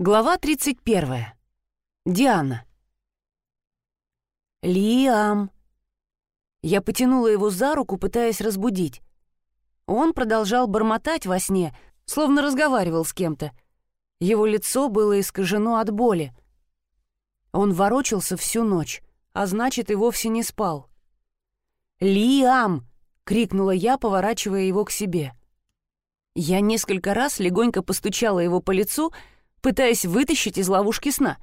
Глава 31. Диана. «Лиам!» Я потянула его за руку, пытаясь разбудить. Он продолжал бормотать во сне, словно разговаривал с кем-то. Его лицо было искажено от боли. Он ворочался всю ночь, а значит, и вовсе не спал. «Лиам!» — крикнула я, поворачивая его к себе. Я несколько раз легонько постучала его по лицу — пытаясь вытащить из ловушки сна.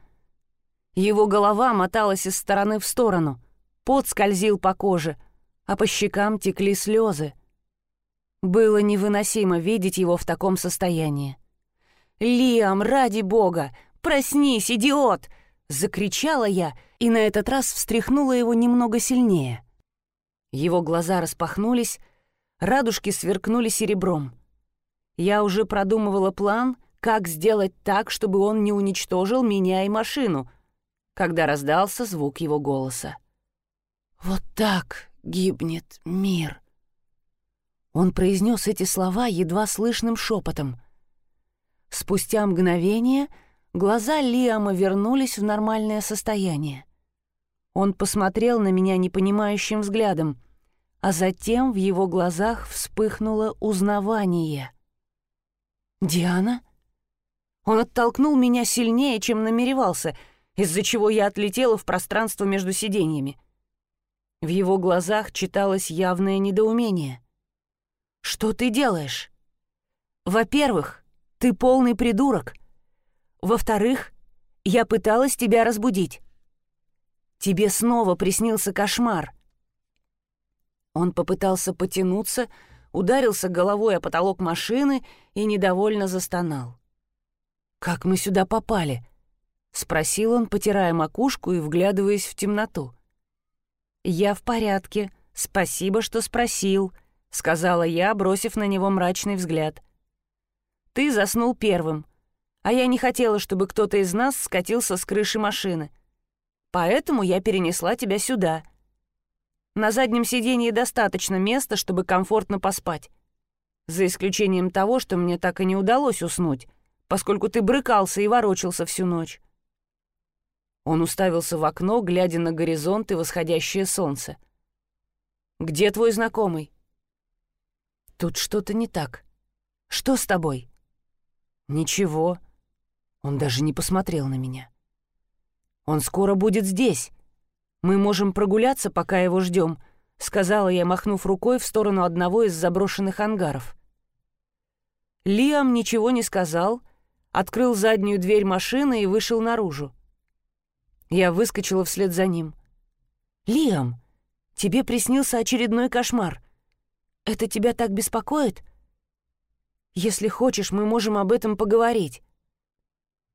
Его голова моталась из стороны в сторону, пот скользил по коже, а по щекам текли слезы. Было невыносимо видеть его в таком состоянии. «Лиам, ради бога! Проснись, идиот!» — закричала я и на этот раз встряхнула его немного сильнее. Его глаза распахнулись, радужки сверкнули серебром. Я уже продумывала план — как сделать так, чтобы он не уничтожил меня и машину, когда раздался звук его голоса. «Вот так гибнет мир». Он произнес эти слова едва слышным шепотом. Спустя мгновение глаза Лиама вернулись в нормальное состояние. Он посмотрел на меня непонимающим взглядом, а затем в его глазах вспыхнуло узнавание. «Диана?» Он оттолкнул меня сильнее, чем намеревался, из-за чего я отлетела в пространство между сиденьями. В его глазах читалось явное недоумение. «Что ты делаешь?» «Во-первых, ты полный придурок. Во-вторых, я пыталась тебя разбудить. Тебе снова приснился кошмар». Он попытался потянуться, ударился головой о потолок машины и недовольно застонал. «Как мы сюда попали?» — спросил он, потирая макушку и вглядываясь в темноту. «Я в порядке. Спасибо, что спросил», — сказала я, бросив на него мрачный взгляд. «Ты заснул первым, а я не хотела, чтобы кто-то из нас скатился с крыши машины. Поэтому я перенесла тебя сюда. На заднем сиденье достаточно места, чтобы комфортно поспать. За исключением того, что мне так и не удалось уснуть, поскольку ты брыкался и ворочался всю ночь». Он уставился в окно, глядя на горизонт и восходящее солнце. «Где твой знакомый?» «Тут что-то не так. Что с тобой?» «Ничего». Он даже не посмотрел на меня. «Он скоро будет здесь. Мы можем прогуляться, пока его ждем», — сказала я, махнув рукой в сторону одного из заброшенных ангаров. Лиам ничего не сказал, — открыл заднюю дверь машины и вышел наружу. Я выскочила вслед за ним. «Лиам, тебе приснился очередной кошмар. Это тебя так беспокоит? Если хочешь, мы можем об этом поговорить».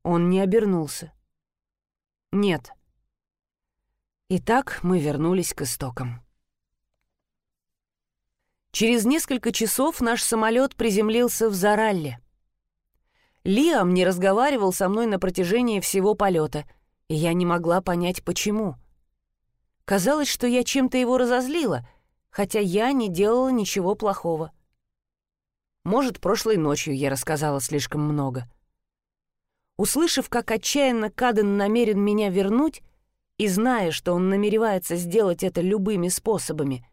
Он не обернулся. «Нет». Итак, мы вернулись к истокам. Через несколько часов наш самолет приземлился в Заралле. Лиам не разговаривал со мной на протяжении всего полета, и я не могла понять, почему. Казалось, что я чем-то его разозлила, хотя я не делала ничего плохого. Может, прошлой ночью я рассказала слишком много. Услышав, как отчаянно Каден намерен меня вернуть, и зная, что он намеревается сделать это любыми способами,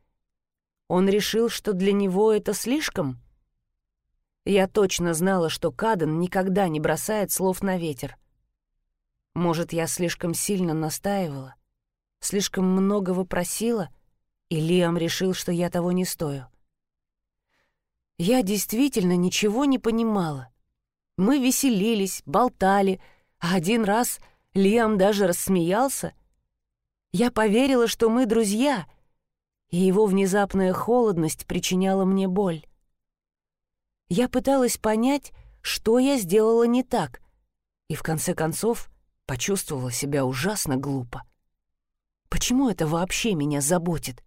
он решил, что для него это слишком — я точно знала, что Каден никогда не бросает слов на ветер. Может, я слишком сильно настаивала, слишком многого просила, и Лиам решил, что я того не стою. Я действительно ничего не понимала. Мы веселились, болтали, а один раз Лиам даже рассмеялся. Я поверила, что мы друзья, и его внезапная холодность причиняла мне боль. Я пыталась понять, что я сделала не так, и в конце концов почувствовала себя ужасно глупо. Почему это вообще меня заботит?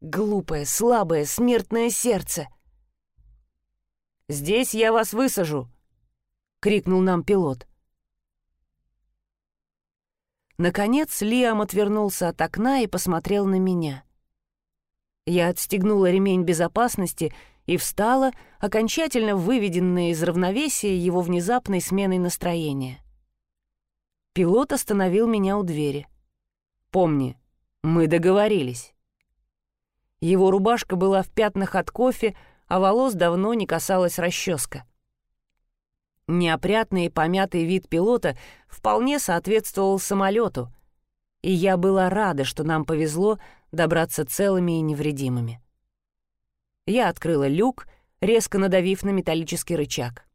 Глупое, слабое, смертное сердце. «Здесь я вас высажу!» — крикнул нам пилот. Наконец Лиам отвернулся от окна и посмотрел на меня. Я отстегнула ремень безопасности и встала, окончательно выведенная из равновесия его внезапной сменой настроения. Пилот остановил меня у двери. «Помни, мы договорились». Его рубашка была в пятнах от кофе, а волос давно не касалась расческа. Неопрятный и помятый вид пилота вполне соответствовал самолету, и я была рада, что нам повезло добраться целыми и невредимыми. Я открыла люк, резко надавив на металлический рычаг.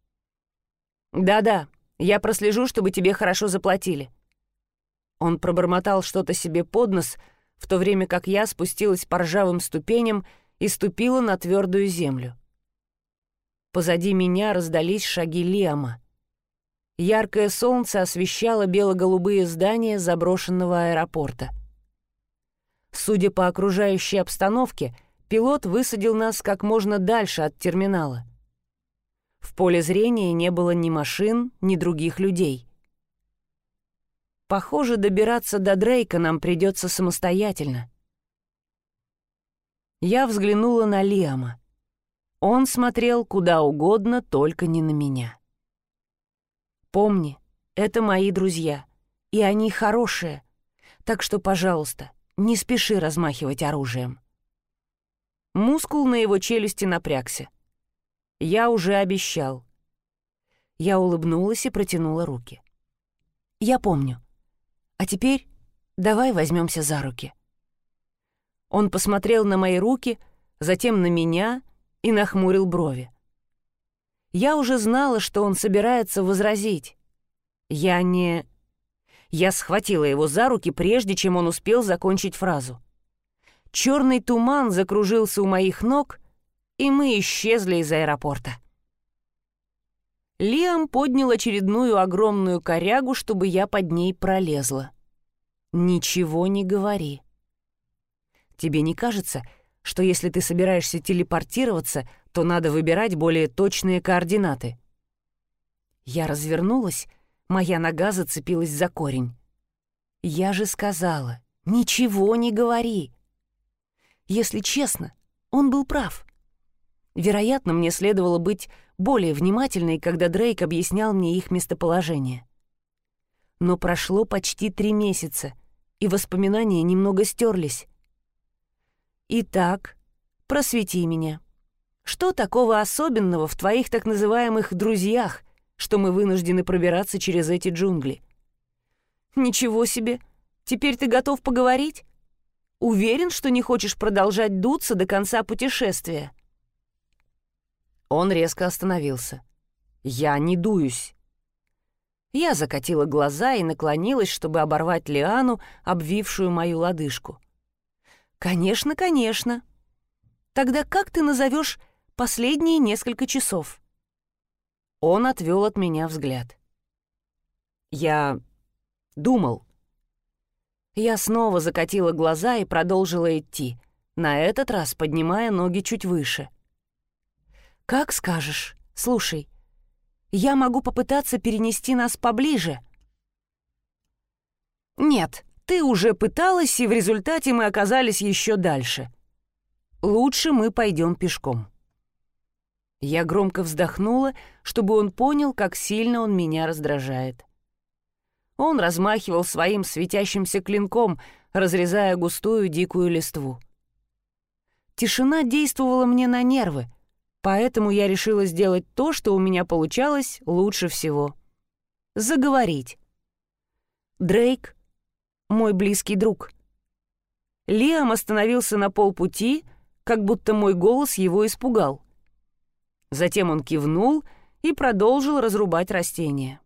«Да-да, я прослежу, чтобы тебе хорошо заплатили». Он пробормотал что-то себе под нос, в то время как я спустилась по ржавым ступеням и ступила на твердую землю. Позади меня раздались шаги Лиама. Яркое солнце освещало бело-голубые здания заброшенного аэропорта. Судя по окружающей обстановке, пилот высадил нас как можно дальше от терминала. В поле зрения не было ни машин, ни других людей. Похоже, добираться до Дрейка нам придется самостоятельно. Я взглянула на Лиама. Он смотрел куда угодно, только не на меня. «Помни, это мои друзья, и они хорошие, так что, пожалуйста, не спеши размахивать оружием». Мускул на его челюсти напрягся. «Я уже обещал». Я улыбнулась и протянула руки. «Я помню. А теперь давай возьмемся за руки». Он посмотрел на мои руки, затем на меня и нахмурил брови. Я уже знала, что он собирается возразить. Я не... Я схватила его за руки, прежде чем он успел закончить фразу. Черный туман закружился у моих ног, и мы исчезли из аэропорта. Лиам поднял очередную огромную корягу, чтобы я под ней пролезла. «Ничего не говори». Тебе не кажется, что если ты собираешься телепортироваться, то надо выбирать более точные координаты? Я развернулась, моя нога зацепилась за корень. Я же сказала, ничего не говори. Если честно, он был прав. Вероятно, мне следовало быть более внимательной, когда Дрейк объяснял мне их местоположение. Но прошло почти три месяца, и воспоминания немного стерлись. Итак, просвети меня. Что такого особенного в твоих так называемых «друзьях», что мы вынуждены пробираться через эти джунгли? Ничего себе! Теперь ты готов поговорить? Уверен, что не хочешь продолжать дуться до конца путешествия?» Он резко остановился. «Я не дуюсь». Я закатила глаза и наклонилась, чтобы оборвать лиану, обвившую мою лодыжку. «Конечно, конечно. Тогда как ты назовешь последние несколько часов?» Он отвел от меня взгляд. «Я думал». Я снова закатила глаза и продолжила идти, на этот раз поднимая ноги чуть выше. «Как скажешь. Слушай, я могу попытаться перенести нас поближе». «Нет, ты уже пыталась, и в результате мы оказались еще дальше. Лучше мы пойдем пешком». Я громко вздохнула, чтобы он понял, как сильно он меня раздражает. Он размахивал своим светящимся клинком, разрезая густую дикую листву. Тишина действовала мне на нервы, поэтому я решила сделать то, что у меня получалось лучше всего. Заговорить. Дрейк мой близкий друг. Лиам остановился на полпути, как будто мой голос его испугал. Затем он кивнул и продолжил разрубать растения.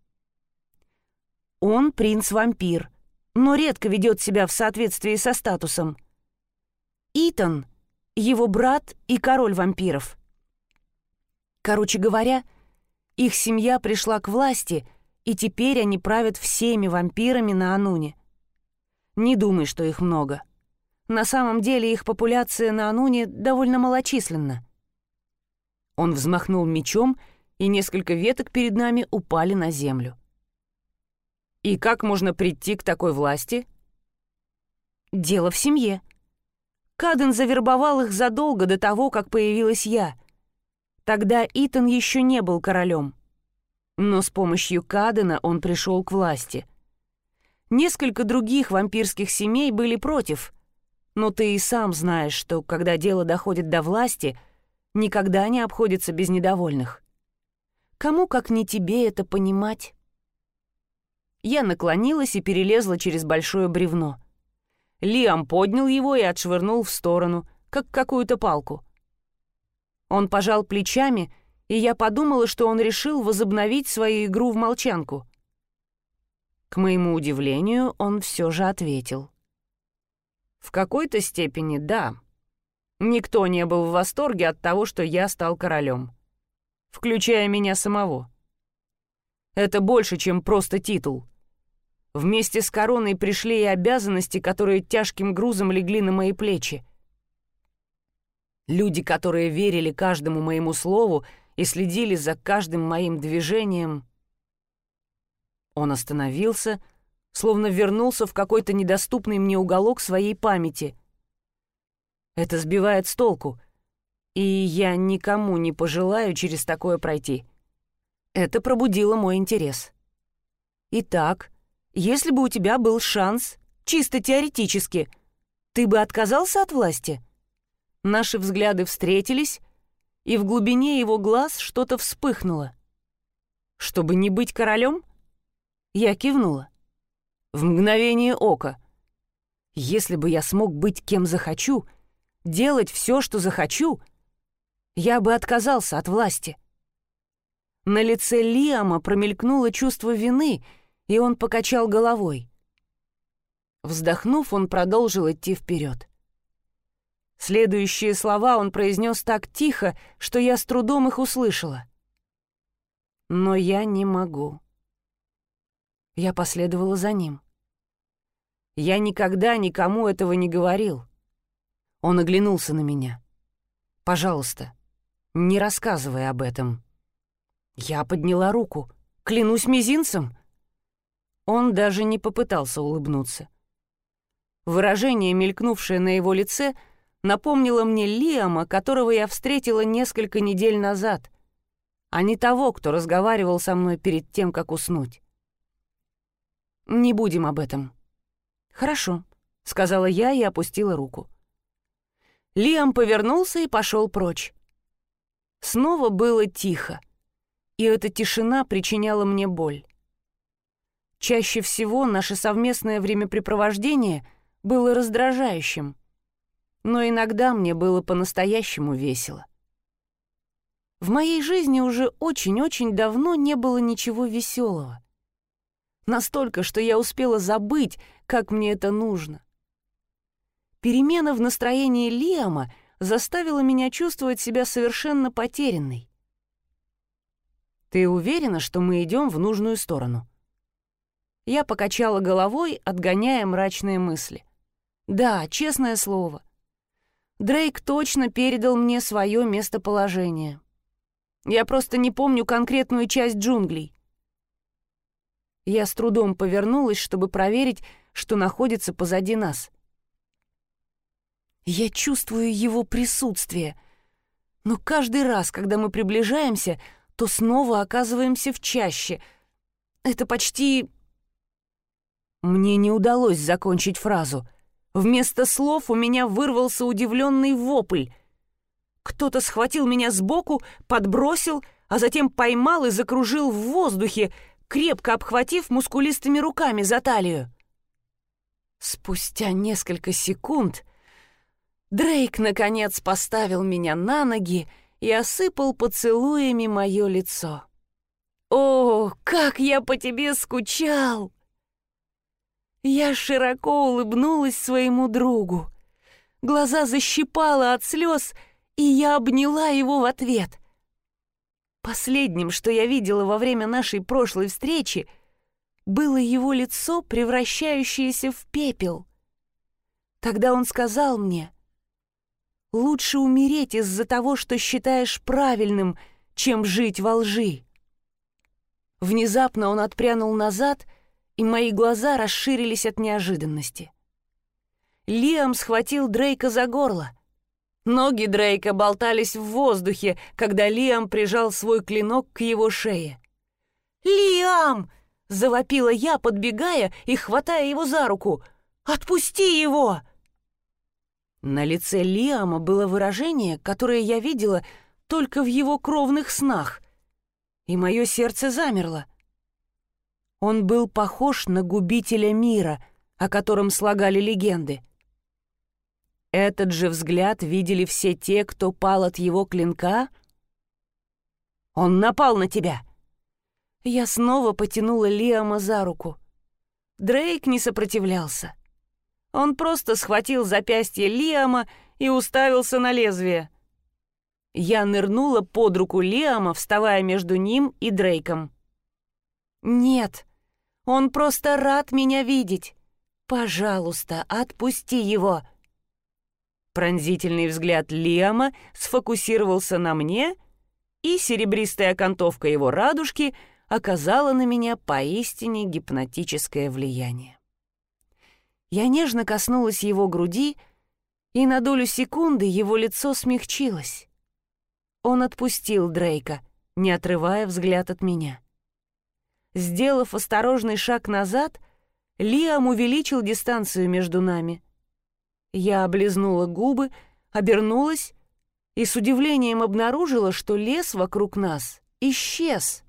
Он принц-вампир, но редко ведет себя в соответствии со статусом. Итан — его брат и король вампиров. Короче говоря, их семья пришла к власти, и теперь они правят всеми вампирами на Ануне. Не думай, что их много. На самом деле их популяция на Ануне довольно малочисленна. Он взмахнул мечом, и несколько веток перед нами упали на землю. И как можно прийти к такой власти? Дело в семье. Каден завербовал их задолго до того, как появилась я. Тогда Итан еще не был королем. Но с помощью Кадена он пришел к власти. Несколько других вампирских семей были против, но ты и сам знаешь, что когда дело доходит до власти, никогда не обходится без недовольных. Кому, как не тебе, это понимать? Я наклонилась и перелезла через большое бревно. Лиам поднял его и отшвырнул в сторону, как какую-то палку. Он пожал плечами, и я подумала, что он решил возобновить свою игру в молчанку. К моему удивлению, он все же ответил. «В какой-то степени да. Никто не был в восторге от того, что я стал королем, включая меня самого. Это больше, чем просто титул. Вместе с короной пришли и обязанности, которые тяжким грузом легли на мои плечи. Люди, которые верили каждому моему слову и следили за каждым моим движением. Он остановился, словно вернулся в какой-то недоступный мне уголок своей памяти. Это сбивает с толку, и я никому не пожелаю через такое пройти. Это пробудило мой интерес. Итак, если бы у тебя был шанс, чисто теоретически, ты бы отказался от власти? Наши взгляды встретились, и в глубине его глаз что-то вспыхнуло. Чтобы не быть королем? Я кивнула. В мгновение ока. Если бы я смог быть кем захочу, делать все, что захочу, я бы отказался от власти. На лице Лиама промелькнуло чувство вины — и он покачал головой. Вздохнув, он продолжил идти вперед. Следующие слова он произнес так тихо, что я с трудом их услышала. Но я не могу. Я последовала за ним. Я никогда никому этого не говорил. Он оглянулся на меня. «Пожалуйста, не рассказывай об этом». Я подняла руку. Клянусь мизинцем. Он даже не попытался улыбнуться. Выражение, мелькнувшее на его лице, напомнило мне Лиама, которого я встретила несколько недель назад, а не того, кто разговаривал со мной перед тем, как уснуть. «Не будем об этом». «Хорошо», — сказала я и опустила руку. Лиам повернулся и пошел прочь. Снова было тихо, и эта тишина причиняла мне боль. Чаще всего наше совместное времяпрепровождение было раздражающим, но иногда мне было по-настоящему весело. В моей жизни уже очень-очень давно не было ничего веселого. Настолько, что я успела забыть, как мне это нужно. Перемена в настроении Лиама заставила меня чувствовать себя совершенно потерянной. «Ты уверена, что мы идем в нужную сторону?» Я покачала головой, отгоняя мрачные мысли. Да, честное слово. Дрейк точно передал мне свое местоположение. Я просто не помню конкретную часть джунглей. Я с трудом повернулась, чтобы проверить, что находится позади нас. Я чувствую его присутствие, но каждый раз, когда мы приближаемся, то снова оказываемся в чаще. Это почти мне не удалось закончить фразу. Вместо слов у меня вырвался удивленный вопль. Кто-то схватил меня сбоку, подбросил, а затем поймал и закружил в воздухе, крепко обхватив мускулистыми руками за талию. Спустя несколько секунд Дрейк, наконец, поставил меня на ноги и осыпал поцелуями мое лицо. «О, как я по тебе скучал!» Я широко улыбнулась своему другу. Глаза защипала от слез, и я обняла его в ответ. Последним, что я видела во время нашей прошлой встречи, было его лицо, превращающееся в пепел. Тогда он сказал мне, «Лучше умереть из-за того, что считаешь правильным, чем жить во лжи». Внезапно он отпрянул назад — и мои глаза расширились от неожиданности. Лиам схватил Дрейка за горло. Ноги Дрейка болтались в воздухе, когда Лиам прижал свой клинок к его шее. «Лиам!» — завопила я, подбегая и хватая его за руку. «Отпусти его!» На лице Лиама было выражение, которое я видела только в его кровных снах, и мое сердце замерло. Он был похож на губителя мира, о котором слагали легенды. Этот же взгляд видели все те, кто пал от его клинка. «Он напал на тебя!» Я снова потянула Лиама за руку. Дрейк не сопротивлялся. Он просто схватил запястье Лиама и уставился на лезвие. Я нырнула под руку Лиама, вставая между ним и Дрейком. «Нет, он просто рад меня видеть. Пожалуйста, отпусти его». Пронзительный взгляд Лиама сфокусировался на мне, и серебристая окантовка его радужки оказала на меня поистине гипнотическое влияние. Я нежно коснулась его груди, и на долю секунды его лицо смягчилось. Он отпустил Дрейка, не отрывая взгляд от меня. Сделав осторожный шаг назад, Лиам увеличил дистанцию между нами. Я облизнула губы, обернулась и с удивлением обнаружила, что лес вокруг нас исчез.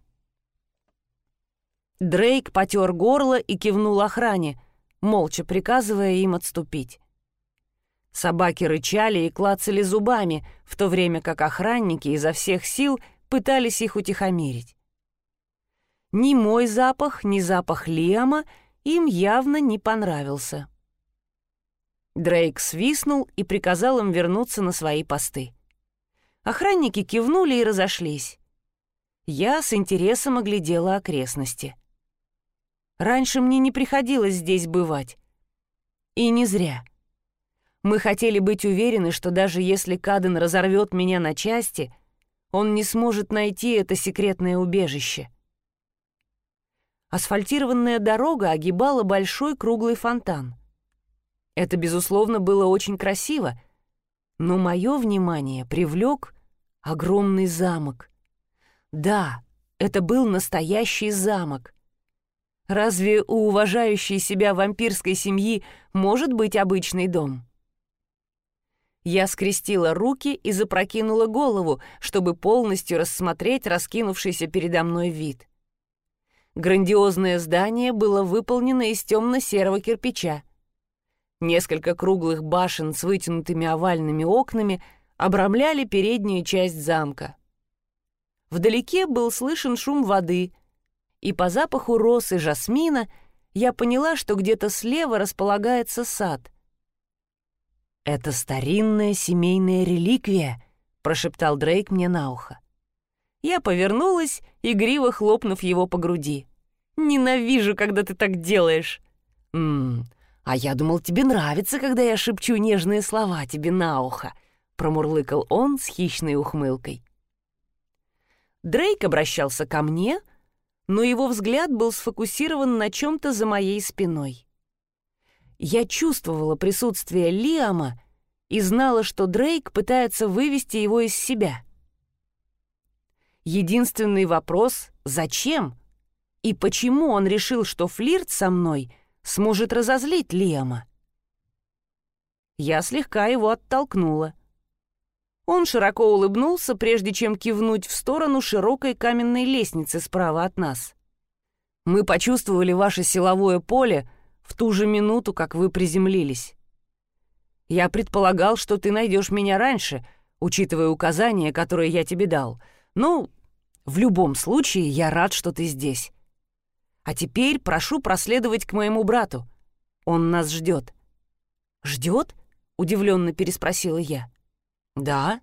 Дрейк потер горло и кивнул охране — молча приказывая им отступить. Собаки рычали и клацали зубами, в то время как охранники изо всех сил пытались их утихомирить. Ни мой запах, ни запах Лиама им явно не понравился. Дрейк свистнул и приказал им вернуться на свои посты. Охранники кивнули и разошлись. Я с интересом оглядела окрестности. Раньше мне не приходилось здесь бывать. И не зря. Мы хотели быть уверены, что даже если Каден разорвет меня на части, он не сможет найти это секретное убежище. Асфальтированная дорога огибала большой круглый фонтан. Это, безусловно, было очень красиво, но мое внимание привлек огромный замок. Да, это был настоящий замок — Разве у уважающей себя вампирской семьи может быть обычный дом? Я скрестила руки и запрокинула голову, чтобы полностью рассмотреть раскинувшийся передо мной вид. Грандиозное здание было выполнено из темно-серого кирпича. Несколько круглых башен с вытянутыми овальными окнами обрамляли переднюю часть замка. Вдалеке был слышен шум воды, и по запаху роз и жасмина я поняла, что где-то слева располагается сад. «Это старинная семейная реликвия», — прошептал Дрейк мне на ухо. Я повернулась, игриво хлопнув его по груди. «Ненавижу, когда ты так делаешь!» «Ммм, а я думал, тебе нравится, когда я шепчу нежные слова тебе на ухо», — промурлыкал он с хищной ухмылкой. Дрейк обращался ко мне, но его взгляд был сфокусирован на чем-то за моей спиной. Я чувствовала присутствие Лиама и знала, что Дрейк пытается вывести его из себя. Единственный вопрос — зачем? И почему он решил, что флирт со мной сможет разозлить Лиама? Я слегка его оттолкнула. Он широко улыбнулся, прежде чем кивнуть в сторону широкой каменной лестницы справа от нас. «Мы почувствовали ваше силовое поле в ту же минуту, как вы приземлились. Я предполагал, что ты найдешь меня раньше, учитывая указания, которые я тебе дал. Ну, в любом случае, я рад, что ты здесь. А теперь прошу проследовать к моему брату. Он нас ждет». «Ждет?» — удивленно переспросила я. «Да,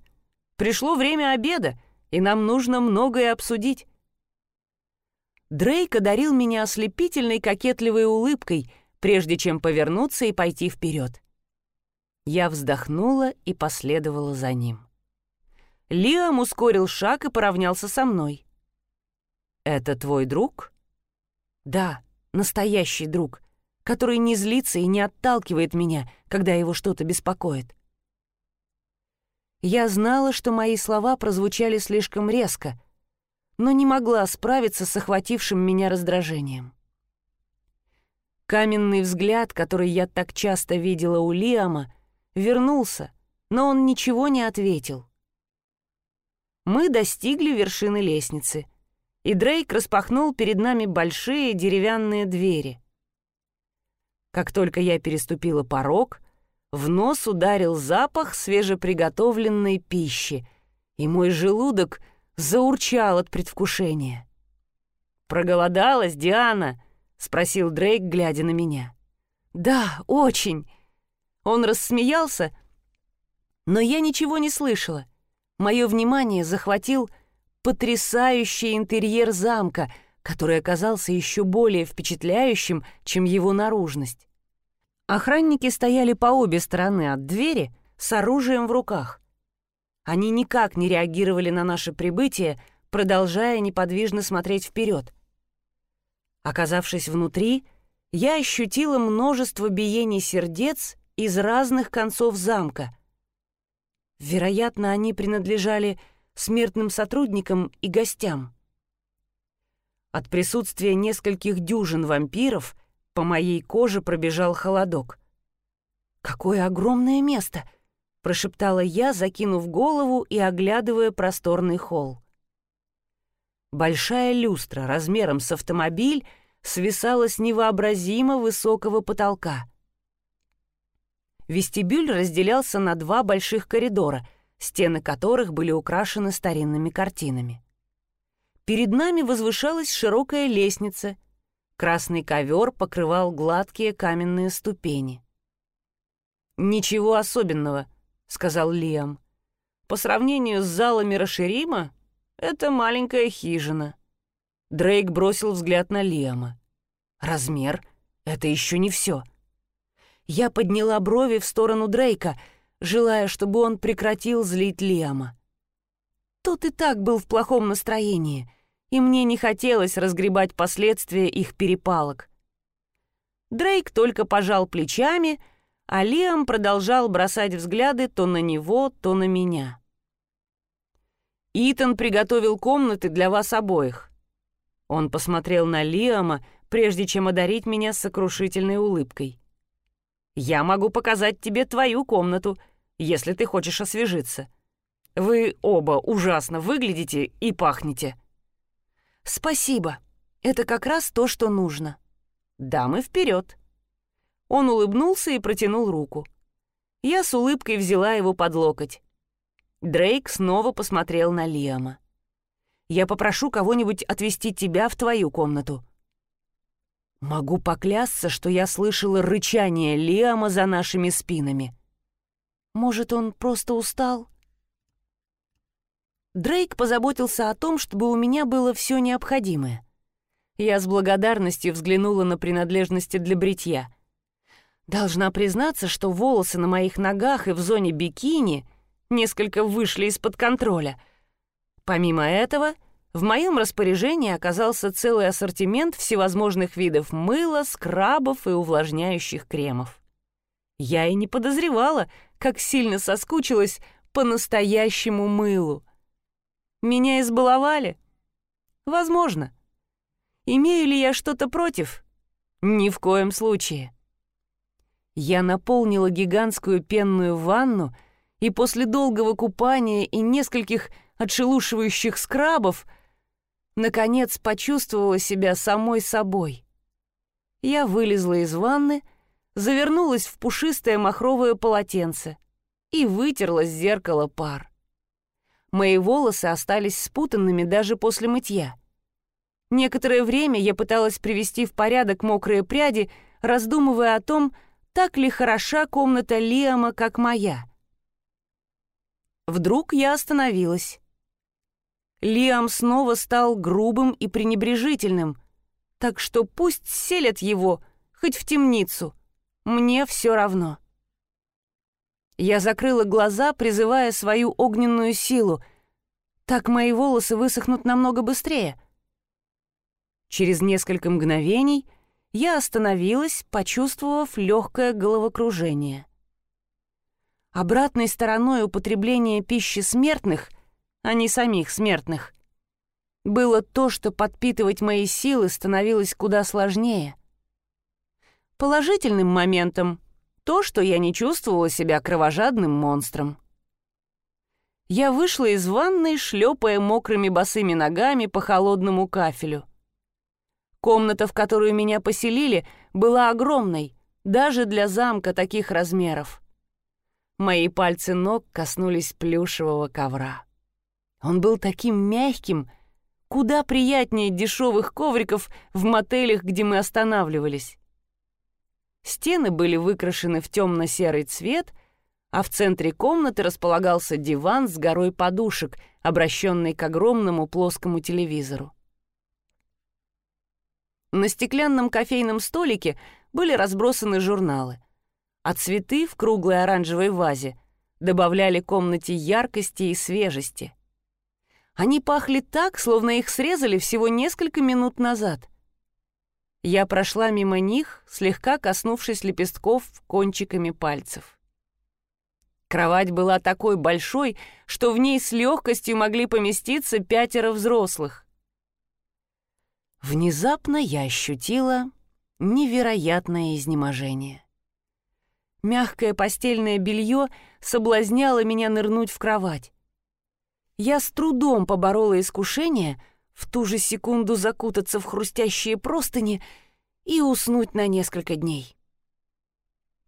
пришло время обеда, и нам нужно многое обсудить». Дрейк одарил меня ослепительной кокетливой улыбкой, прежде чем повернуться и пойти вперед. Я вздохнула и последовала за ним. Лиам ускорил шаг и поравнялся со мной. «Это твой друг?» «Да, настоящий друг, который не злится и не отталкивает меня, когда его что-то беспокоит. Я знала, что мои слова прозвучали слишком резко, но не могла справиться с охватившим меня раздражением. Каменный взгляд, который я так часто видела у Лиама, вернулся, но он ничего не ответил. Мы достигли вершины лестницы, и Дрейк распахнул перед нами большие деревянные двери. Как только я переступила порог, в нос ударил запах свежеприготовленной пищи, и мой желудок заурчал от предвкушения. «Проголодалась, Диана?» — спросил Дрейк, глядя на меня. «Да, очень». Он рассмеялся, но я ничего не слышала. Мое внимание захватил потрясающий интерьер замка, который оказался еще более впечатляющим, чем его наружность. Охранники стояли по обе стороны от двери с оружием в руках. Они никак не реагировали на наше прибытие, продолжая неподвижно смотреть вперед. Оказавшись внутри, я ощутила множество биений сердец из разных концов замка. Вероятно, они принадлежали смертным сотрудникам и гостям. От присутствия нескольких дюжин вампиров по моей коже пробежал холодок. «Какое огромное место!» — прошептала я, закинув голову и оглядывая просторный холл. Большая люстра размером с автомобиль свисала с невообразимо высокого потолка. Вестибюль разделялся на два больших коридора, стены которых были украшены старинными картинами. Перед нами возвышалась широкая лестница. Красный ковер покрывал гладкие каменные ступени. «Ничего особенного», — сказал Лиам. «По сравнению с залами Раширима, это маленькая хижина». Дрейк бросил взгляд на Лиама. «Размер — это еще не все». Я подняла брови в сторону Дрейка, желая, чтобы он прекратил злить Лиама. Тот и так был в плохом настроении, и мне не хотелось разгребать последствия их перепалок. Дрейк только пожал плечами, а Лиам продолжал бросать взгляды то на него, то на меня. «Итан приготовил комнаты для вас обоих. Он посмотрел на Лиама, прежде чем одарить меня сокрушительной улыбкой. «Я могу показать тебе твою комнату, если ты хочешь освежиться. Вы оба ужасно выглядите и пахнете». «Спасибо. Это как раз то, что нужно». «Дамы, вперед!» Он улыбнулся и протянул руку. Я с улыбкой взяла его под локоть. Дрейк снова посмотрел на Лиама я попрошу кого-нибудь отвезти тебя в твою комнату». Могу поклясться, что я слышала рычание Лиама за нашими спинами. Может, он просто устал? Дрейк позаботился о том, чтобы у меня было все необходимое. Я с благодарностью взглянула на принадлежности для бритья. Должна признаться, что волосы на моих ногах и в зоне бикини несколько вышли из-под контроля — Помимо этого, в моем распоряжении оказался целый ассортимент всевозможных видов мыла, скрабов и увлажняющих кремов. Я и не подозревала, как сильно соскучилась по настоящему мылу. Меня избаловали? Возможно. Имею ли я что-то против? Ни в коем случае. Я наполнила гигантскую пенную ванну и после долгого купания и нескольких отшелушивающих скрабов, наконец почувствовала себя самой собой. Я вылезла из ванны, завернулась в пушистое махровое полотенце и вытерла с зеркала пар. Мои волосы остались спутанными даже после мытья. Некоторое время я пыталась привести в порядок мокрые пряди, раздумывая о том, так ли хороша комната Лиама, как моя. Вдруг я остановилась. Лиам снова стал грубым и пренебрежительным, так что пусть селят его хоть в темницу. Мне все равно. Я закрыла глаза, призывая свою огненную силу. Так мои волосы высохнут намного быстрее. Через несколько мгновений я остановилась, почувствовав легкое головокружение. Обратной стороной употребления пищи смертных, а не самих смертных, было то, что подпитывать мои силы становилось куда сложнее. Положительным моментом — то, что я не чувствовала себя кровожадным монстром. Я вышла из ванной, шлепая мокрыми босыми ногами по холодному кафелю. Комната, в которую меня поселили, была огромной, даже для замка таких размеров. Мои пальцы ног коснулись плюшевого ковра. Он был таким мягким, куда приятнее дешевых ковриков в мотелях, где мы останавливались. Стены были выкрашены в темно-серый цвет, а в центре комнаты располагался диван с горой подушек, обращенный к огромному плоскому телевизору. На стеклянном кофейном столике были разбросаны журналы, а цветы в круглой оранжевой вазе добавляли комнате яркости и свежести. Они пахли так, словно их срезали всего несколько минут назад. Я прошла мимо них, слегка коснувшись лепестков кончиками пальцев. Кровать была такой большой, что в ней с легкостью могли поместиться пятеро взрослых. Внезапно я ощутила невероятное изнеможение. Мягкое постельное белье соблазняло меня нырнуть в кровать. Я с трудом поборола искушение в ту же секунду закутаться в хрустящие простыни и уснуть на несколько дней.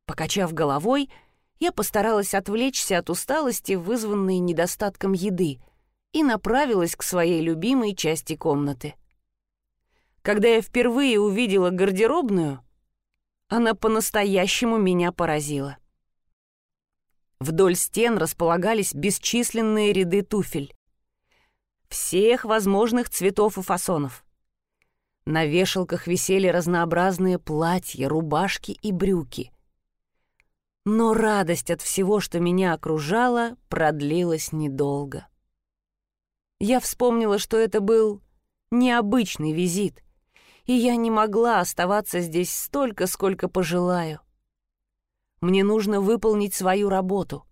Покачав головой, я постаралась отвлечься от усталости, вызванной недостатком еды, и направилась к своей любимой части комнаты. Когда я впервые увидела гардеробную, она по-настоящему меня поразила. Вдоль стен располагались бесчисленные ряды туфель. Всех возможных цветов и фасонов. На вешалках висели разнообразные платья, рубашки и брюки. Но радость от всего, что меня окружало, продлилась недолго. Я вспомнила, что это был необычный визит, и я не могла оставаться здесь столько, сколько пожелаю. Мне нужно выполнить свою работу,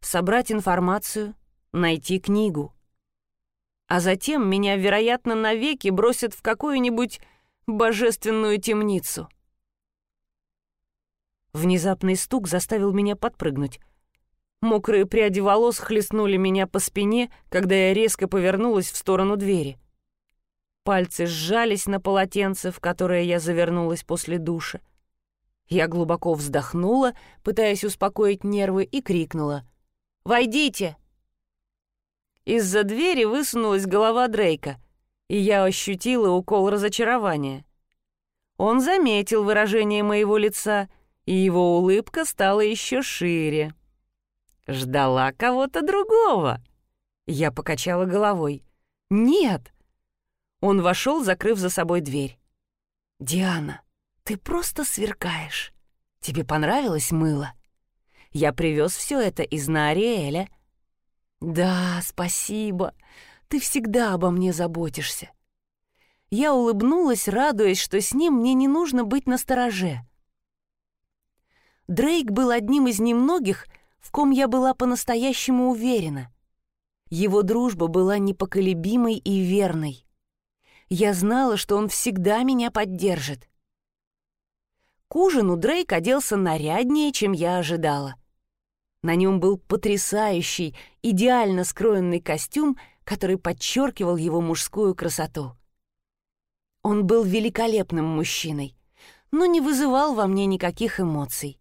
собрать информацию, найти книгу. А затем меня, вероятно, навеки бросят в какую-нибудь божественную темницу. Внезапный стук заставил меня подпрыгнуть. Мокрые пряди волос хлестнули меня по спине, когда я резко повернулась в сторону двери. Пальцы сжались на полотенце, в которое я завернулась после душа. Я глубоко вздохнула, пытаясь успокоить нервы, и крикнула. «Войдите!» Из-за двери высунулась голова Дрейка, и я ощутила укол разочарования. Он заметил выражение моего лица, и его улыбка стала еще шире. «Ждала кого-то другого!» Я покачала головой. «Нет!» Он вошел, закрыв за собой дверь. «Диана, ты просто сверкаешь. Тебе понравилось мыло? Я привез все это из Нариэля. Да, спасибо. Ты всегда обо мне заботишься. Я улыбнулась, радуясь, что с ним мне не нужно быть настороже. Дрейк был одним из немногих, в ком я была по-настоящему уверена. Его дружба была непоколебимой и верной. Я знала, что он всегда меня поддержит. К ужину Дрейк оделся наряднее, чем я ожидала. На нем был потрясающий, идеально скроенный костюм, который подчеркивал его мужскую красоту. Он был великолепным мужчиной, но не вызывал во мне никаких эмоций,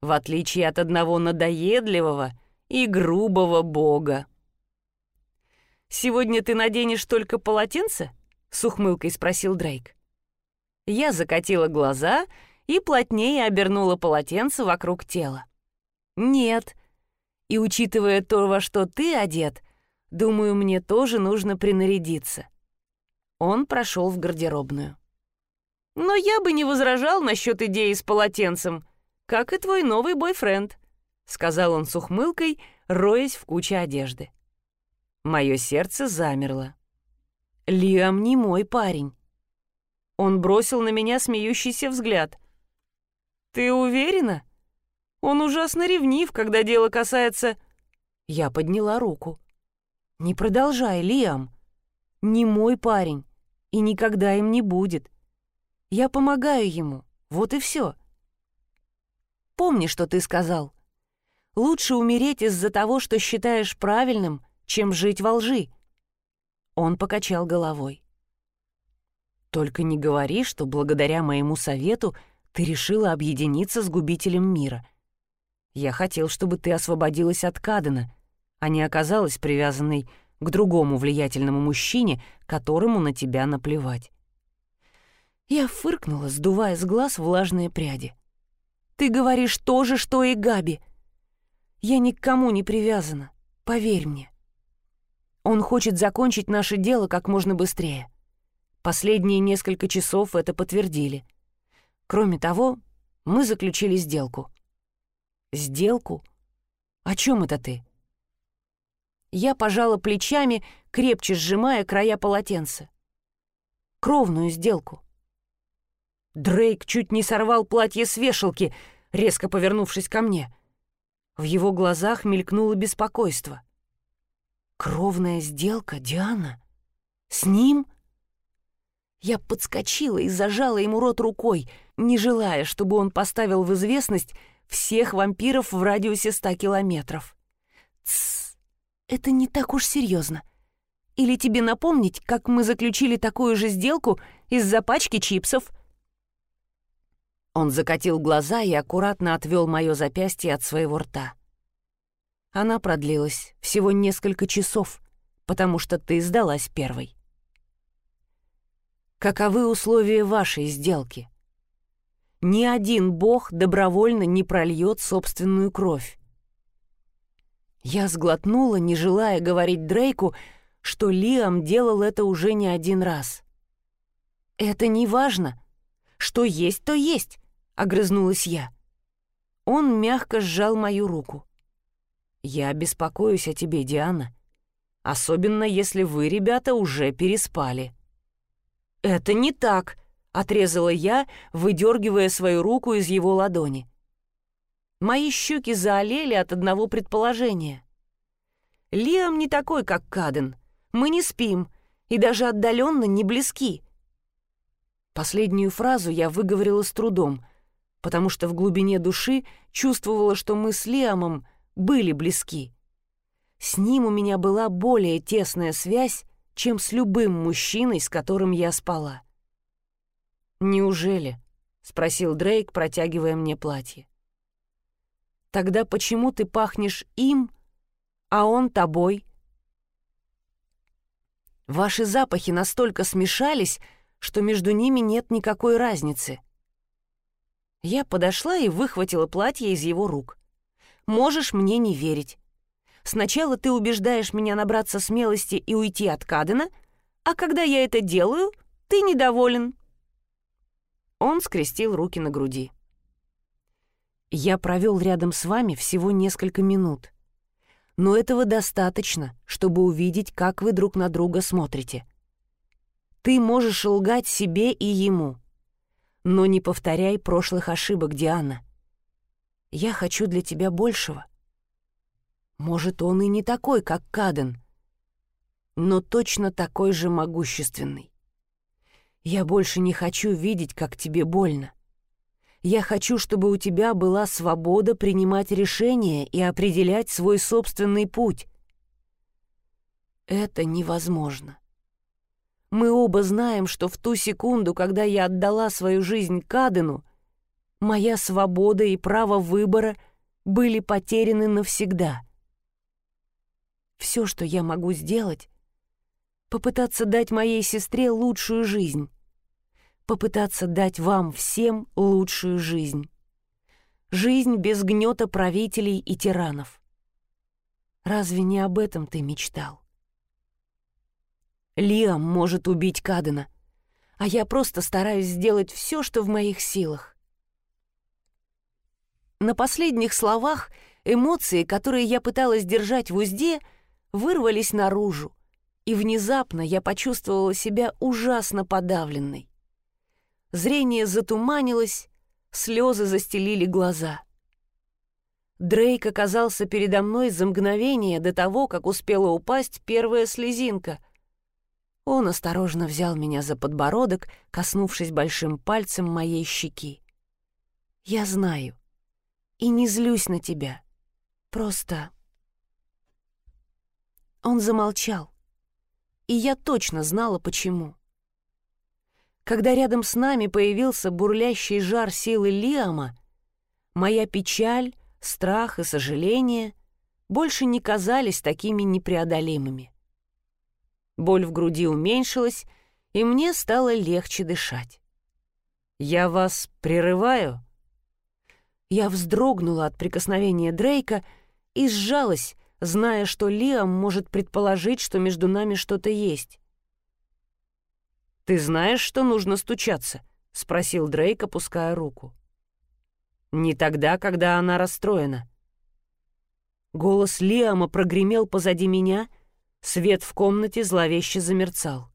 в отличие от одного надоедливого и грубого бога. «Сегодня ты наденешь только полотенце?» — с ухмылкой спросил Дрейк. Я закатила глаза и плотнее обернула полотенце вокруг тела. «Нет. И учитывая то, во что ты одет, думаю, мне тоже нужно принарядиться». Он прошел в гардеробную. «Но я бы не возражал насчет идеи с полотенцем, как и твой новый бойфренд», — сказал он с ухмылкой, роясь в куче одежды. Мое сердце замерло. «Лиам не мой парень». Он бросил на меня смеющийся взгляд — «Ты уверена?» Он ужасно ревнив, когда дело касается...» Я подняла руку. «Не продолжай, Лиам. Не мой парень. И никогда им не будет. Я помогаю ему. Вот и все. Помни, что ты сказал. Лучше умереть из-за того, что считаешь правильным, чем жить во лжи». Он покачал головой. «Только не говори, что благодаря моему совету ты решила объединиться с губителем мира. Я хотел, чтобы ты освободилась от Кадена, а не оказалась привязанной к другому влиятельному мужчине, которому на тебя наплевать. Я фыркнула, сдувая с глаз влажные пряди. «Ты говоришь то же, что и Габи. Я ни к кому не привязана, поверь мне. Он хочет закончить наше дело как можно быстрее. Последние несколько часов это подтвердили. Кроме того, мы заключили сделку». «Сделку? О чем это ты?» Я пожала плечами, крепче сжимая края полотенца. Кровную сделку. Дрейк чуть не сорвал платье с вешалки, резко повернувшись ко мне. В его глазах мелькнуло беспокойство. «Кровная сделка, Диана? С ним?» Я подскочила и зажала ему рот рукой, не желая, чтобы он поставил в известность всех вампиров в радиусе ста километров. «Тссс! это не так уж серьезно. Или тебе напомнить, как мы заключили такую же сделку из-за пачки чипсов?» Он закатил глаза и аккуратно отвел мое запястье от своего рта. Она продлилась всего несколько часов, потому что ты сдалась первой. Каковы условия вашей сделки? Ни один бог добровольно не прольет собственную кровь. Я сглотнула, не желая говорить Дрейку, что Лиам делал это уже не один раз. «Это не важно. Что есть, то есть», — огрызнулась я. Он мягко сжал мою руку. «Я беспокоюсь о тебе, Диана. Особенно, если вы, ребята, уже переспали». «Это не так», — отрезала я, выдергивая свою руку из его ладони. Мои щеки заолели от одного предположения. Лиам не такой, как Каден. Мы не спим и даже отдаленно не близки. Последнюю фразу я выговорила с трудом, потому что в глубине души чувствовала, что мы с Лиамом были близки. С ним у меня была более тесная связь, чем с любым мужчиной, с которым я спала. «Неужели?» — спросил Дрейк, протягивая мне платье. Тогда почему ты пахнешь им, а он тобой? Ваши запахи настолько смешались, что между ними нет никакой разницы. Я подошла и выхватила платье из его рук. Можешь мне не верить. Сначала ты убеждаешь меня набраться смелости и уйти от Кадена, а когда я это делаю, ты недоволен. Он скрестил руки на груди. Я провел рядом с вами всего несколько минут. Но этого достаточно, чтобы увидеть, как вы друг на друга смотрите. Ты можешь лгать себе и ему. Но не повторяй прошлых ошибок, Диана. Я хочу для тебя большего. Может, он и не такой, как Каден, но точно такой же могущественный. Я больше не хочу видеть, как тебе больно. Я хочу, чтобы у тебя была свобода принимать решения и определять свой собственный путь. Это невозможно. Мы оба знаем, что в ту секунду, когда я отдала свою жизнь Кадену, моя свобода и право выбора были потеряны навсегда. Все, что я могу сделать, попытаться дать моей сестре лучшую жизнь попытаться дать вам всем лучшую жизнь. Жизнь без гнета правителей и тиранов. Разве не об этом ты мечтал? Лиам может убить Кадена, а я просто стараюсь сделать все, что в моих силах. На последних словах эмоции, которые я пыталась держать в узде, вырвались наружу, и внезапно я почувствовала себя ужасно подавленной. Зрение затуманилось, слезы застелили глаза. Дрейк оказался передо мной за мгновение до того, как успела упасть первая слезинка. Он осторожно взял меня за подбородок, коснувшись большим пальцем моей щеки. «Я знаю. И не злюсь на тебя. Просто...» Он замолчал. И я точно знала, почему. Когда рядом с нами появился бурлящий жар силы Лиама, моя печаль страх и сожаление больше не казались такими непреодолимыми. Боль в груди уменьшилась, и мне стало легче дышать. «Я вас прерываю?» Я вздрогнула от прикосновения Дрейка и сжалась, зная, что Лиам может предположить, что между нами что-то есть. «Ты знаешь, что нужно стучаться?» — спросил Дрейк, опуская руку. Не тогда, когда она расстроена. Голос Лиама прогремел позади меня, свет в комнате зловеще замерцал.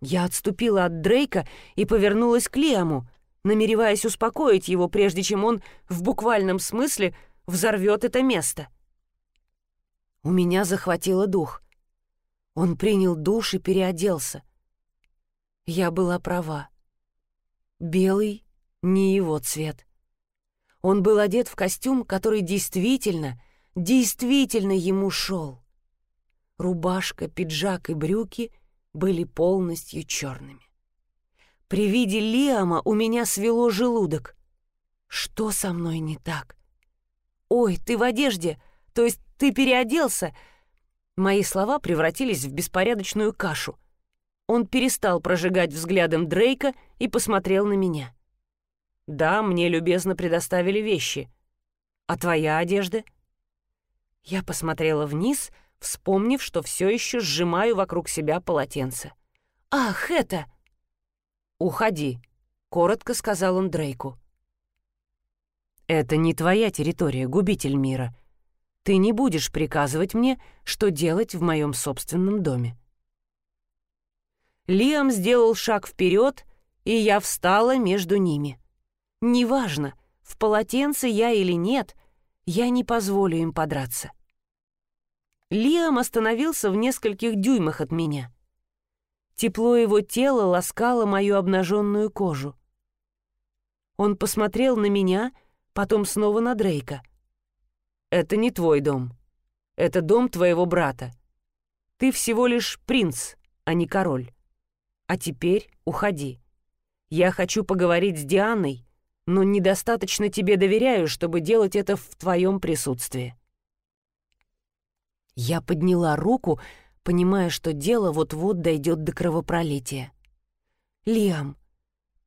Я отступила от Дрейка и повернулась к Лиаму, намереваясь успокоить его, прежде чем он в буквальном смысле взорвет это место. У меня захватило дух. Он принял душ и переоделся. Я была права. Белый — не его цвет. Он был одет в костюм, который действительно, действительно ему шел. Рубашка, пиджак и брюки были полностью черными. При виде Лиама у меня свело желудок. Что со мной не так? «Ой, ты в одежде! То есть ты переоделся?» Мои слова превратились в беспорядочную кашу. Он перестал прожигать взглядом Дрейка и посмотрел на меня. Да, мне любезно предоставили вещи. А твоя одежда? Я посмотрела вниз, вспомнив, что все еще сжимаю вокруг себя полотенце. «Ах, это!» «Уходи», — коротко сказал он Дрейку. «Это не твоя территория, губитель мира. Ты не будешь приказывать мне, что делать в моем собственном доме». Лиам сделал шаг вперед, и я встала между ними. Неважно, в полотенце я или нет, я не позволю им подраться. Лиам остановился в нескольких дюймах от меня. Тепло его тела ласкало мою обнаженную кожу. Он посмотрел на меня, потом снова на Дрейка. «Это не твой дом. Это дом твоего брата. Ты всего лишь принц, а не король. А теперь уходи. Я хочу поговорить с Дианой, но недостаточно тебе доверяю, чтобы делать это в твоем присутствии». Я подняла руку, понимая, что дело вот-вот дойдет до кровопролития. «Лиам,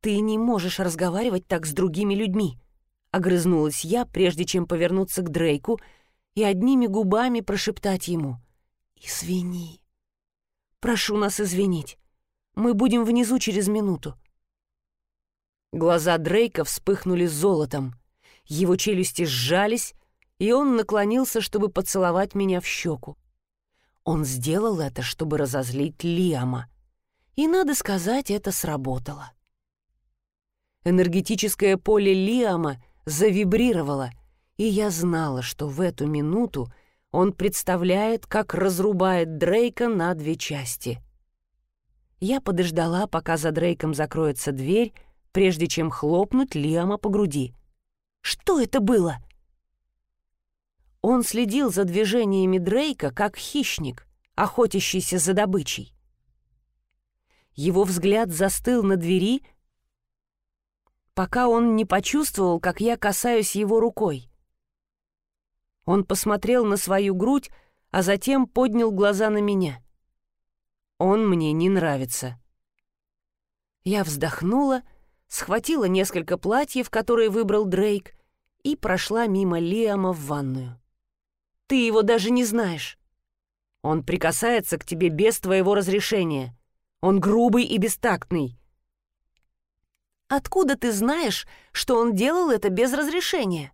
ты не можешь разговаривать так с другими людьми», — огрызнулась я, прежде чем повернуться к Дрейку и одними губами прошептать ему. «Извини. Прошу нас извинить. Мы будем внизу через минуту. Глаза Дрейка вспыхнули золотом. Его челюсти сжались, и он наклонился, чтобы поцеловать меня в щеку. Он сделал это, чтобы разозлить Лиама. И, надо сказать, это сработало. Энергетическое поле Лиама завибрировало, и я знала, что в эту минуту он представляет, как разрубает Дрейка на две части. Я подождала, пока за Дрейком закроется дверь, прежде чем хлопнуть Лиама по груди. «Что это было?» Он следил за движениями Дрейка, как хищник, охотящийся за добычей. Его взгляд застыл на двери, пока он не почувствовал, как я касаюсь его рукой. Он посмотрел на свою грудь, а затем поднял глаза на меня. «Он мне не нравится». Я вздохнула, схватила несколько платьев, которые выбрал Дрейк, и прошла мимо Лиама в ванную. «Ты его даже не знаешь. Он прикасается к тебе без твоего разрешения. Он грубый и бестактный». «Откуда ты знаешь, что он делал это без разрешения?»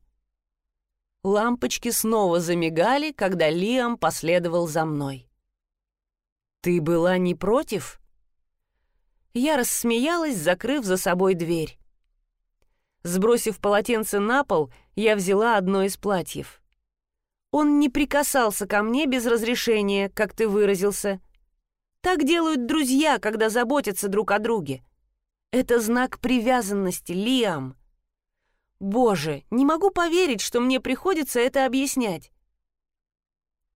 Лампочки снова замигали, когда Лиам последовал за мной. «Ты была не против?» Я рассмеялась, закрыв за собой дверь. Сбросив полотенце на пол, я взяла одно из платьев. Он не прикасался ко мне без разрешения, как ты выразился. Так делают друзья, когда заботятся друг о друге. Это знак привязанности, Лиам. Боже, не могу поверить, что мне приходится это объяснять.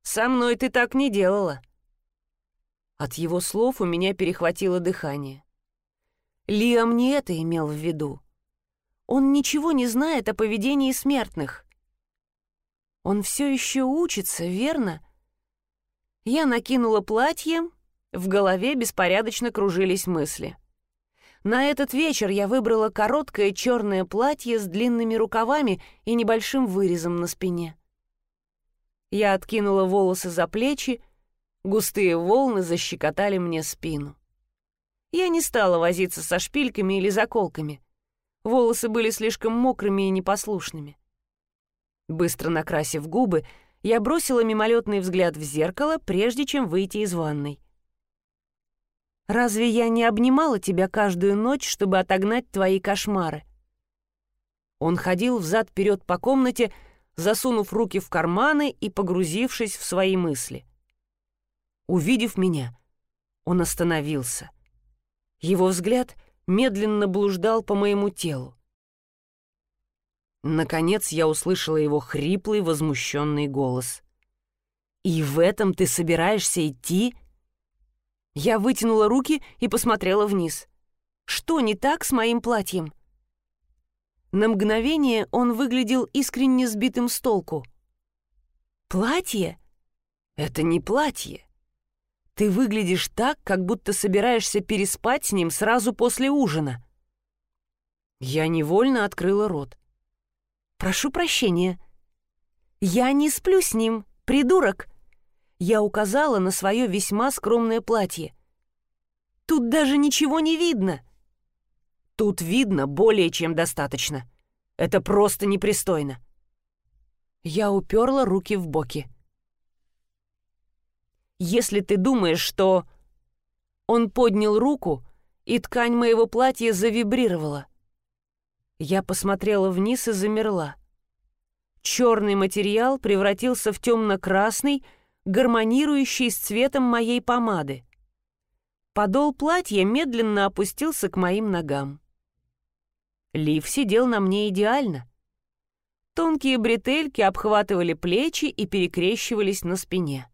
Со мной ты так не делала. От его слов у меня перехватило дыхание. Лиам не это имел в виду. Он ничего не знает о поведении смертных. Он все еще учится, верно? Я накинула платье, в голове беспорядочно кружились мысли. На этот вечер я выбрала короткое черное платье с длинными рукавами и небольшим вырезом на спине. Я откинула волосы за плечи, густые волны защекотали мне спину. Я не стала возиться со шпильками или заколками. Волосы были слишком мокрыми и непослушными. Быстро накрасив губы, я бросила мимолетный взгляд в зеркало, прежде чем выйти из ванной. «Разве я не обнимала тебя каждую ночь, чтобы отогнать твои кошмары?» Он ходил взад-вперед по комнате, засунув руки в карманы и погрузившись в свои мысли. Увидев меня, он остановился. Его взгляд медленно блуждал по моему телу. Наконец я услышала его хриплый, возмущенный голос. «И в этом ты собираешься идти?» Я вытянула руки и посмотрела вниз. «Что не так с моим платьем?» На мгновение он выглядел искренне сбитым с толку. «Платье? Это не платье. Ты выглядишь так, как будто собираешься переспать с ним сразу после ужина». Я невольно открыла рот. «Прошу прощения. Я не сплю с ним, придурок!» Я указала на свое весьма скромное платье. «Тут даже ничего не видно!» «Тут видно более чем достаточно. Это просто непристойно!» Я уперла руки в боки. «Если ты думаешь, что...» Он поднял руку, и ткань моего платья завибрировала. Я посмотрела вниз и замерла. Черный материал превратился в темно-красный, гармонирующий с цветом моей помады. Подол платья медленно опустился к моим ногам. Лив сидел на мне идеально. Тонкие бретельки обхватывали плечи и перекрещивались на спине.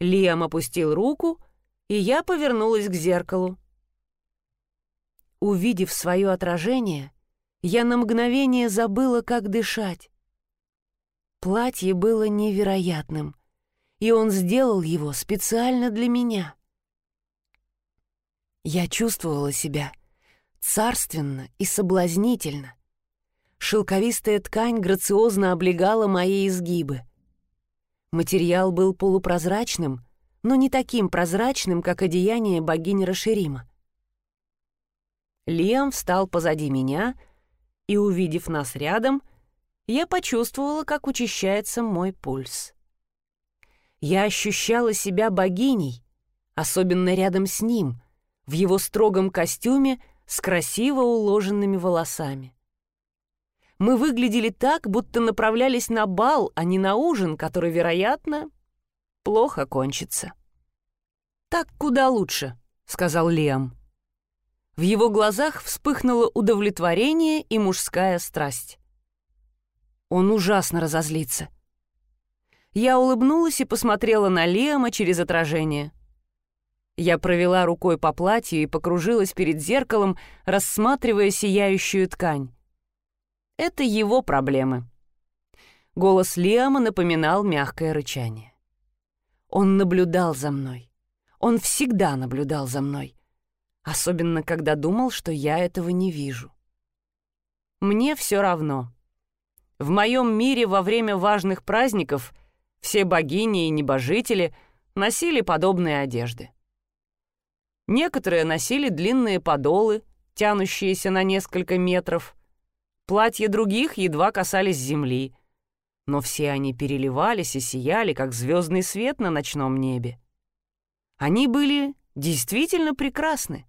Лиам опустил руку, и я повернулась к зеркалу. Увидев свое отражение, я на мгновение забыла, как дышать. Платье было невероятным, и он сделал его специально для меня. Я чувствовала себя царственно и соблазнительно. Шелковистая ткань грациозно облегала мои изгибы. Материал был полупрозрачным, но не таким прозрачным, как одеяние богини Рашерима. Лиам встал позади меня, и, увидев нас рядом, я почувствовала, как учащается мой пульс. Я ощущала себя богиней, особенно рядом с ним, в его строгом костюме с красиво уложенными волосами. Мы выглядели так, будто направлялись на бал, а не на ужин, который, вероятно, плохо кончится. «Так куда лучше», — сказал Лиам. В его глазах вспыхнуло удовлетворение и мужская страсть. Он ужасно разозлится. Я улыбнулась и посмотрела на Лиама через отражение. Я провела рукой по платью и покружилась перед зеркалом, рассматривая сияющую ткань. Это его проблемы. Голос Лиама напоминал мягкое рычание. Он наблюдал за мной. Он всегда наблюдал за мной особенно когда думал, что я этого не вижу. Мне все равно. В моем мире во время важных праздников все богини и небожители носили подобные одежды. Некоторые носили длинные подолы, тянущиеся на несколько метров. Платья других едва касались земли, но все они переливались и сияли, как звездный свет на ночном небе. Они были действительно прекрасны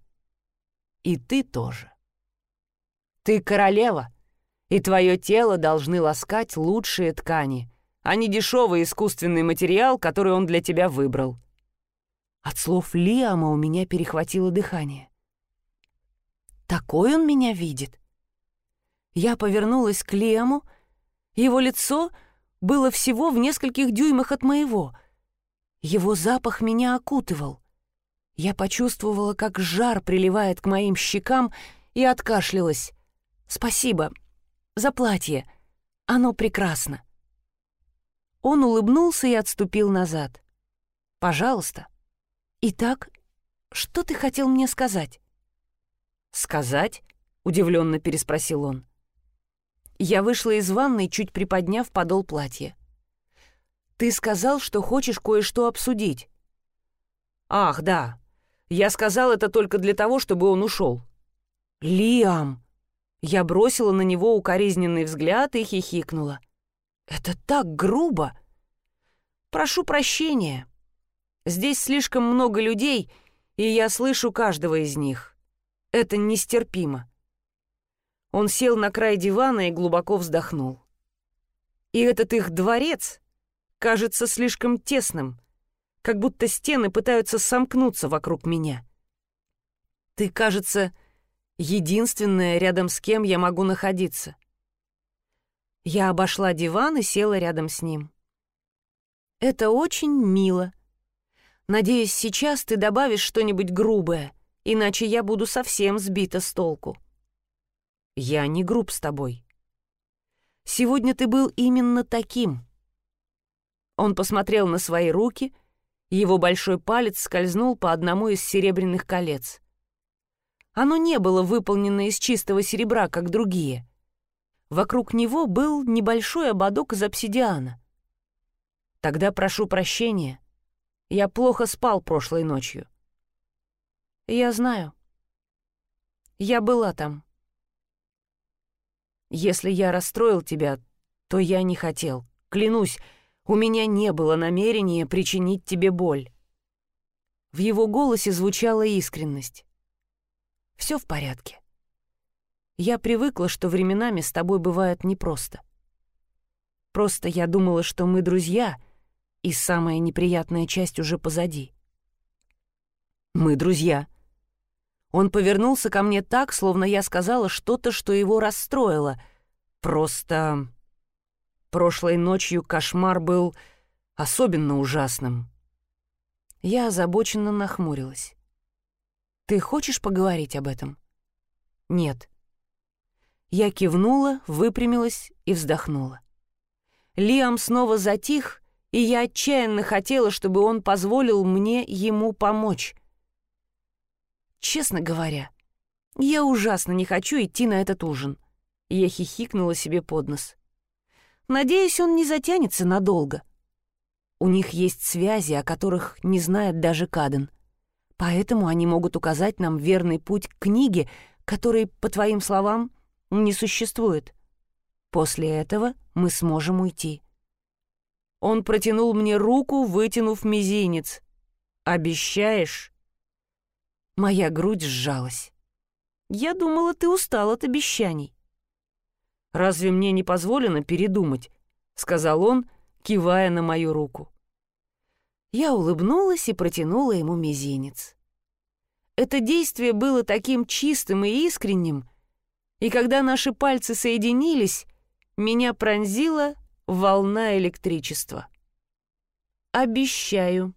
и ты тоже. Ты королева, и твое тело должны ласкать лучшие ткани, а не дешевый искусственный материал, который он для тебя выбрал». От слов Лиама у меня перехватило дыхание. «Такой он меня видит?» Я повернулась к Лиаму, его лицо было всего в нескольких дюймах от моего. Его запах меня окутывал. Я почувствовала, как жар приливает к моим щекам и откашлялась. «Спасибо. За платье. Оно прекрасно». Он улыбнулся и отступил назад. «Пожалуйста. Итак, что ты хотел мне сказать?» «Сказать?» — удивленно переспросил он. Я вышла из ванной, чуть приподняв подол платья. «Ты сказал, что хочешь кое-что обсудить». «Ах, да. Я сказал это только для того, чтобы он ушел». «Лиам!» Я бросила на него укоризненный взгляд и хихикнула. «Это так грубо!» «Прошу прощения. Здесь слишком много людей, и я слышу каждого из них. Это нестерпимо». Он сел на край дивана и глубоко вздохнул. И этот их дворец кажется слишком тесным, как будто стены пытаются сомкнуться вокруг меня. Ты, кажется, единственная, рядом с кем я могу находиться. Я обошла диван и села рядом с ним. Это очень мило. Надеюсь, сейчас ты добавишь что-нибудь грубое, иначе я буду совсем сбита с толку. Я не груб с тобой. Сегодня ты был именно таким. Он посмотрел на свои руки, его большой палец скользнул по одному из серебряных колец. Оно не было выполнено из чистого серебра, как другие. Вокруг него был небольшой ободок из обсидиана. Тогда прошу прощения. Я плохо спал прошлой ночью. Я знаю. Я была там. Если я расстроил тебя, то я не хотел. Клянусь, у меня не было намерения причинить тебе боль». В его голосе звучала искренность. «Все в порядке. Я привыкла, что временами с тобой бывает непросто. Просто я думала, что мы друзья, и самая неприятная часть уже позади». «Мы друзья», он повернулся ко мне так, словно я сказала что-то, что его расстроило. Просто... Прошлой ночью кошмар был особенно ужасным. Я озабоченно нахмурилась. «Ты хочешь поговорить об этом?» «Нет». Я кивнула, выпрямилась и вздохнула. Лиам снова затих, и я отчаянно хотела, чтобы он позволил мне ему помочь. Честно говоря, я ужасно не хочу идти на этот ужин. Я хихикнула себе под нос. Надеюсь, он не затянется надолго. У них есть связи, о которых не знает даже Каден. Поэтому они могут указать нам верный путь к книге, которой, по твоим словам, не существует. После этого мы сможем уйти. Он протянул мне руку, вытянув мизинец. «Обещаешь?» Моя грудь сжалась. «Я думала, ты устал от обещаний». «Разве мне не позволено передумать?» — сказал он, кивая на мою руку. Я улыбнулась и протянула ему мизинец. Это действие было таким чистым и искренним, и когда наши пальцы соединились, меня пронзила волна электричества. «Обещаю»,